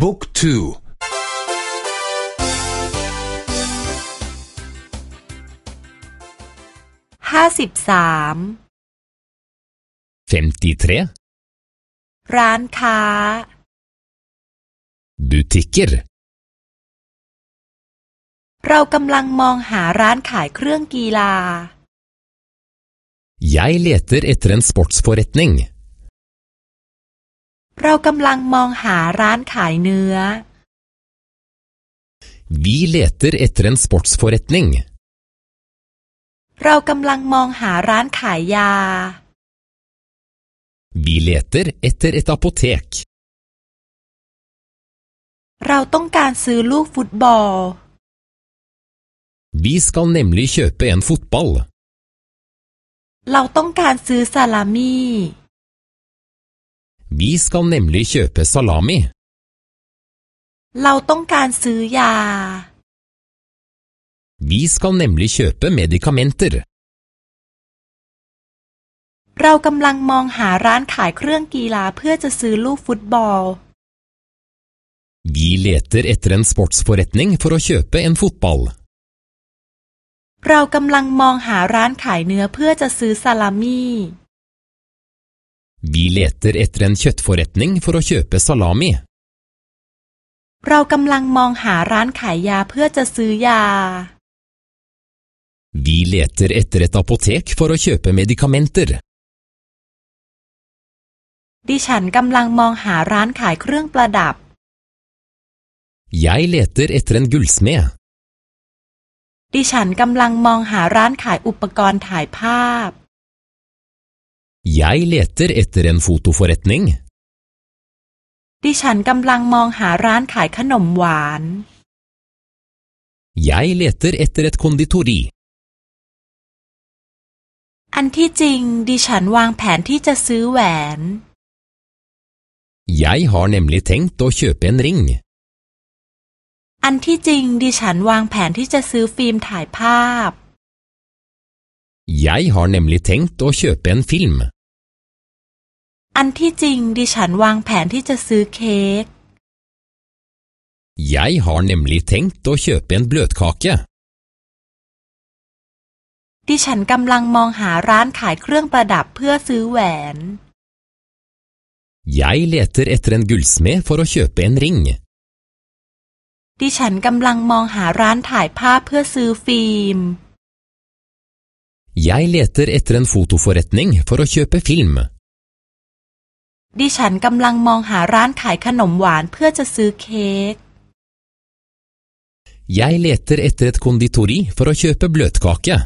บุ๊กทูห้าสิบสาม53ร้านค้า butikker เรากำลังมองหาร้านขายเครื่องกีฬา Jeg leter etter en sportsforretning เรากำลังมองหาร้านขายเนื้อ Vi leter etter en sportsforretning เรากำลังมองหาร้านขายยา Vi leter etter et apotek เราต้องการซื้อลูกฟุตบอล Vi skal nemlig kjøpe en fotball เราต้องการซื้อซาลามี่ Vi skal nemlig kjøpe salami เราต้องการซื้อยา Vi skal nemlig kjøpe medikamenter เรากำลังมองหาร้านขายเครื่องกีฬาเพื่อจะซื้อลูกฟุตบอล Vi leter etter en sportsforretning for å kjøpe en fotball เรากำลังมองหาร้านขายเนื้อเพื่อจะซื้อซาลามี่ Vi leter etter en kjøttforretning for å kjøpe salami เรากำลังมองหาร้านขายยาเพื่อจะซื้อยา Vi leter etter et apotek for å kjøpe medikamenter ดิฉันกำลังมองหาร้านขายเครื่องประดับ Jeg leter etter en gullsmed ดิฉันกำลังมองหาร้านขายอุปกรณ์ถ่ายภาพ Jeg leter etter en fotoforretning ดิฉันกำลังมองหาร้านขายขนมหวาน Jeg leter etter et konditori อันที่จริงดิฉันวางแผนที่จะซื้อแหวน Jeg har nemlig tenkt å kjøpe en ring อันที่จริงดิฉันวางแผนที่จะซื้อฟิล์มถ่ายภาพ Jeg har nemlig tenkt å kjøpe en film อันที่จริงดิฉันวางแผนที่จะซื้อเค้ก Jeg har nemlig tenkt å kjøpe en bløtkake ดิฉันกำลังมองหาร้านขายเครื่องประดับเพื่อซื้อแหวน Jeg leter etter en gullsmed for å kjøpe en ring ดิฉันกำลังมองหาร้านถ่ายภาพเพื่อซื้อฟิล์ม Jeg leter etter en fotoforretning for å kjøpe film ดิฉันกำลังมองหาร้านขายขนมหวานเพื่อจะซื้อเค้ก Jeg leter etter et konditori for å kjøpe bløtkake